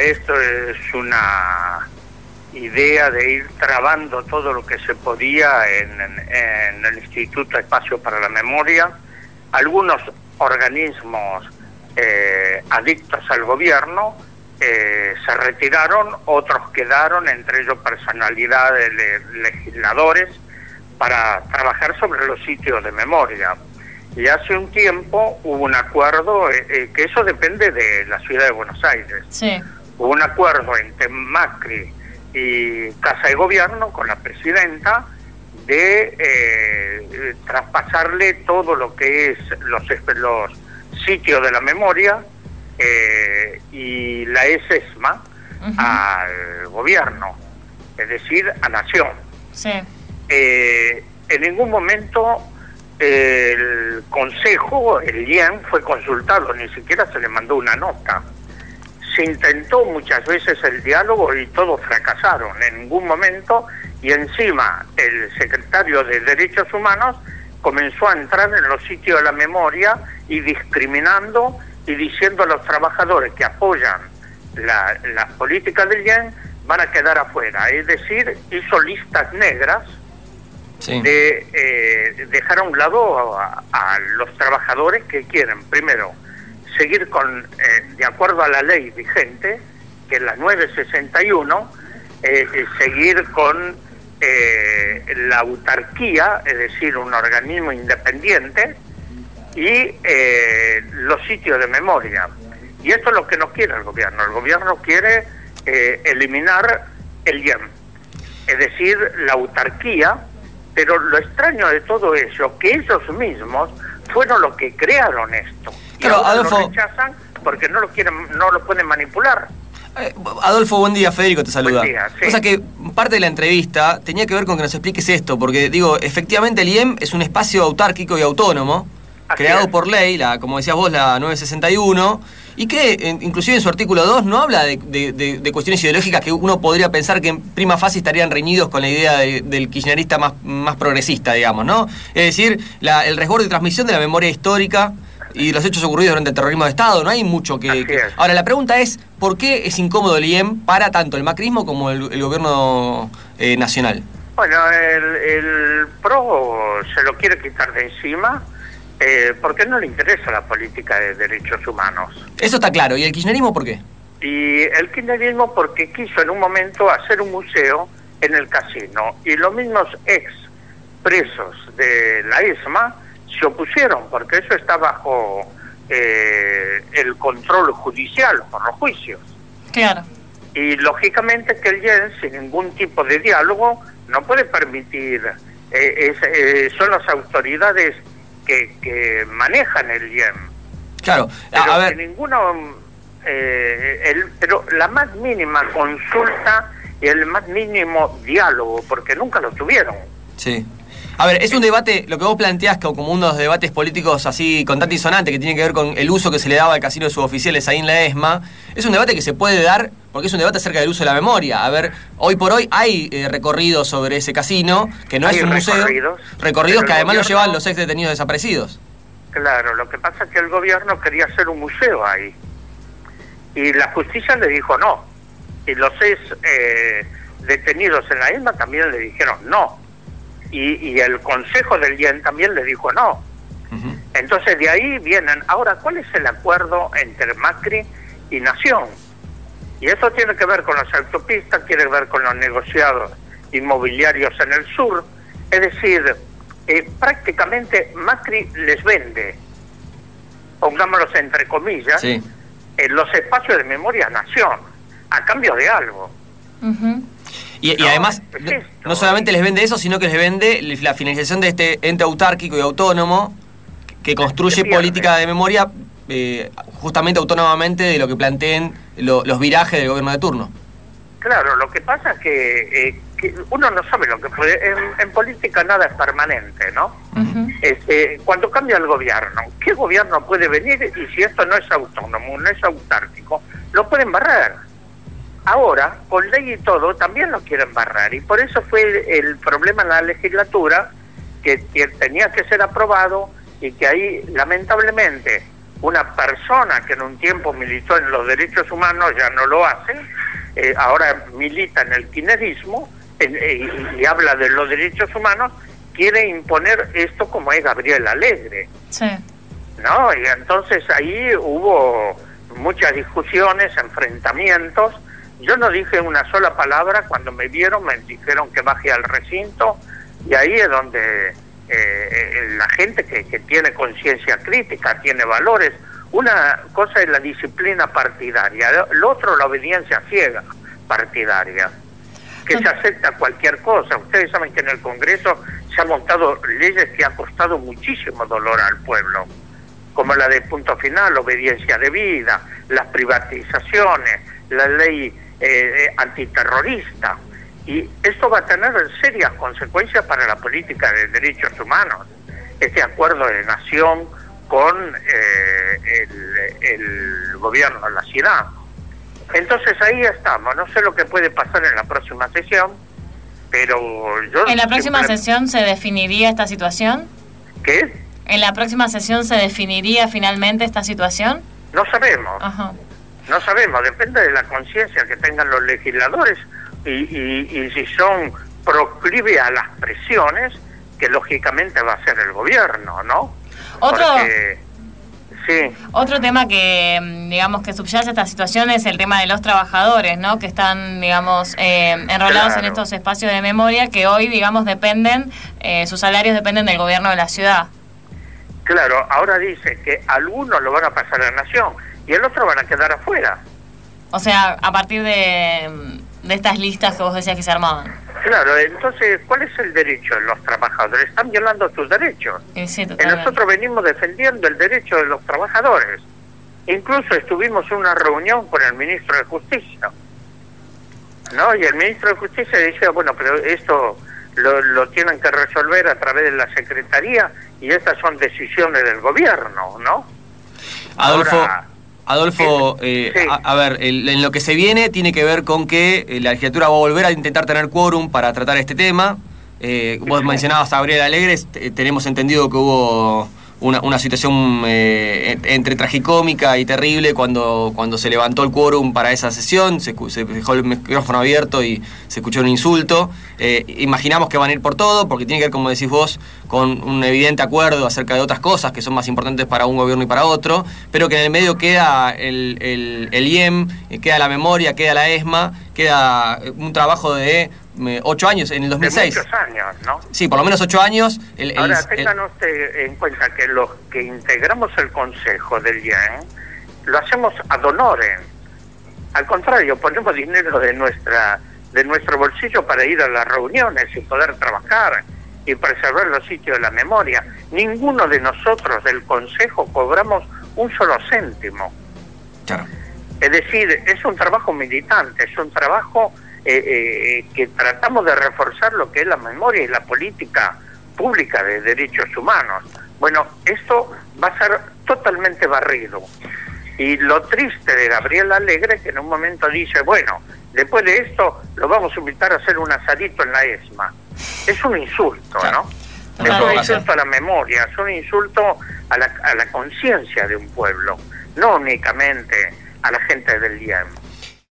esto es una idea de ir trabando todo lo que se podía en, en el Instituto Espacio para la Memoria. Algunos organismos eh, adictos al gobierno eh, se retiraron, otros quedaron, entre ellos personalidades, legisladores, para trabajar sobre los sitios de memoria. Y hace un tiempo hubo un acuerdo, eh, que eso depende de la ciudad de Buenos Aires. Hubo un acuerdo entre Macri y Casa de Gobierno con la presidenta de traspasarle todo lo que es los, los sitio de la memoria eh, y la ESESMA al gobierno, es decir, a Nación. Eh, en ningún momento el Consejo, el IEN, fue consultado, ni siquiera se le mandó una nota. Se intentó muchas veces el diálogo y todos fracasaron en ningún momento y encima el secretario de Derechos Humanos comenzó a entrar en los sitios de la memoria y discriminando y diciendo a los trabajadores que apoyan las políticas del IEN van a quedar afuera. Es decir, hizo listas negras de eh, dejar a un lado a, los trabajadores que quieren, primero, seguir con, eh, de acuerdo a la ley vigente, que es la 961, eh, seguir con eh, la autarquía, es decir, un organismo independiente, y eh, los sitios de memoria. Y esto es lo que no quiere el gobierno. El gobierno quiere eh, eliminar el IEM, es decir, la autarquía, pero lo extraño de todo eso, que ellos mismos fueron los que crearon esto. Y ahora lo rechazan porque no lo quieren, no lo pueden manipular. Eh, Adolfo, buen día, Federico te saluda. O sea que parte de la entrevista tenía que ver con que nos expliques esto, porque digo, efectivamente el IEM es un espacio autárquico y autónomo, creado por ley, la, como decías vos, la 961, y que inclusive en su artículo 2 no habla de, cuestiones ideológicas que uno podría pensar que en prima fase estarían reñidos con la idea del kirchnerista más, más progresista, digamos, ¿no? Es decir, el resguardo y transmisión de la memoria histórica y los hechos ocurridos durante el terrorismo de Estado. No hay mucho que, Ahora, la pregunta es, ¿por qué es incómodo el IEM para tanto el macrismo como el, gobierno eh, nacional? Bueno, el, PRO se lo quiere quitar de encima eh, porque no le interesa la política de derechos humanos. Eso está claro. ¿Y el kirchnerismo por qué? Y el kirchnerismo porque quiso en un momento hacer un museo en el casino. Y los mismos ex presos de la ESMA se opusieron, porque eso está bajo eh, el control judicial por los juicios. Claro. Y lógicamente que el IEN, sin ningún tipo de diálogo, no puede permitir, eh, eh, son las autoridades que, que manejan el IEM. Claro, pero a ver. ninguno, el, pero la más mínima consulta y el más mínimo diálogo, porque nunca lo tuvieron. Sí. A ver, es un debate, lo que vos planteás como uno de los debates políticos así con tanta insonante que tiene que ver con el uso que se le daba al casino de suboficiales ahí en la ESMA, es un debate que se puede dar porque es un debate acerca del uso de la memoria. A ver, hoy por hoy hay eh, recorridos sobre ese casino, que no es un museo. Recorridos, que además lo llevan los ex detenidos desaparecidos. Claro, lo que pasa es que el gobierno quería hacer un museo ahí. Y la justicia le dijo no. Y los ex eh, detenidos en la ESMA también le dijeron no y, el Consejo del IEN también le dijo no. Entonces de ahí vienen. Ahora, ¿cuál es el acuerdo entre Macri y Nación? Y eso tiene que ver con las autopistas, tiene que ver con los negociados inmobiliarios en el sur. Es decir, eh, prácticamente Macri les vende, pongámoslos entre comillas, en los espacios de memoria Nación, a cambio de algo. Y, además, no, solamente les vende eso, sino que les vende la finalización de este ente autárquico y autónomo que construye política de memoria eh, justamente autónomamente de lo que planteen los virajes del gobierno de turno. Claro, lo que pasa es que, eh, uno no sabe lo que puede. En, política nada es permanente, ¿no? este, cuando cambia el gobierno, ¿qué gobierno puede venir y si esto no es autónomo, no es autárquico, lo pueden barrer? Ahora, con ley y todo, también lo quieren barrar. Y por eso fue el problema en la legislatura, que, tenía que ser aprobado y que ahí, lamentablemente, una persona que en un tiempo militó en los derechos humanos, ya no lo hace, eh, ahora milita en el kirchnerismo eh, y, habla de los derechos humanos, quiere imponer esto como es Gabriel Alegre. Sí. ¿No? Y entonces ahí hubo muchas discusiones, enfrentamientos. Yo no dije una sola palabra, cuando me vieron me dijeron que baje al recinto y ahí es donde eh, la gente que, tiene conciencia crítica, tiene valores, una cosa es la disciplina partidaria, lo otro la obediencia ciega partidaria, que se acepta cualquier cosa. Ustedes saben que en el Congreso se han montado leyes que han costado muchísimo dolor al pueblo, como la de punto final, obediencia de vida, las privatizaciones, la ley eh, antiterrorista. Y esto va a tener serias consecuencias para la política de derechos humanos. Este acuerdo de nación con eh, el, gobierno de la ciudad. Entonces ahí estamos, no sé lo que puede pasar en la próxima sesión, pero yo... ¿En la próxima sesión se definiría esta situación? ¿Qué? ¿En la próxima sesión se definiría finalmente esta situación? No sabemos. No sabemos, depende de la conciencia que tengan los legisladores y, y si son proclive a las presiones que lógicamente va a ser el gobierno, ¿no? Otro, sí. otro tema que, mm, digamos, que subyace esta situación es el tema de los trabajadores, ¿no? Que están, digamos, eh, enrolados en estos espacios de memoria que hoy, digamos, dependen, eh, sus salarios dependen del gobierno de la ciudad. Claro, ahora dice que algunos lo van a pasar a la nación y el otro van a quedar afuera. O sea, a partir de, de estas listas que vos decías que se armaban. Claro, entonces, ¿cuál es el derecho de los trabajadores? Están violando sus derechos. y nosotros venimos defendiendo el derecho de los trabajadores. Incluso estuvimos en una reunión con el ministro de Justicia. ¿No? Y el ministro de Justicia decía, bueno, pero esto lo, lo tienen que resolver a través de la Secretaría y estas son decisiones del gobierno, ¿no? Adolfo, Adolfo, eh, a, ver, en lo que se viene tiene que ver con que eh, la legislatura va a volver a intentar tener quórum para tratar este tema. Eh, vos mencionabas a Gabriel Alegres, tenemos entendido que hubo una, una situación eh, entre tragicómica y terrible cuando, cuando se levantó el quórum para esa sesión, se, dejó el micrófono abierto y se escuchó un insulto. Eh, imaginamos que van a ir por todo, porque tiene que ver, como decís vos, con un evidente acuerdo acerca de otras cosas que son más importantes para un gobierno y para otro, pero que en el medio queda el, el, el IEM, queda la memoria, queda la ESMA, queda un trabajo de ocho años, en el 2006. muchos años, ¿no? Sí, por lo menos ocho años. Ahora, tengan en cuenta que los que integramos el Consejo del IEN lo hacemos ad honorem. Al contrario, ponemos dinero de nuestra de nuestro bolsillo para ir a las reuniones y poder trabajar y preservar los sitios de la memoria. Ninguno de nosotros del Consejo cobramos un solo céntimo. Claro. Es decir, es un trabajo militante, es un trabajo eh, eh, que tratamos de reforzar lo que es la memoria y la política pública de derechos humanos. Bueno, esto va a ser totalmente barrido. Y lo triste de Gabriel Alegre que en un momento dice, bueno, después de esto lo vamos a invitar a hacer un asadito en la ESMA. Es un insulto, ¿no? Es un insulto a la memoria, es un insulto a la, a la conciencia de un pueblo, no únicamente a la gente del IEM.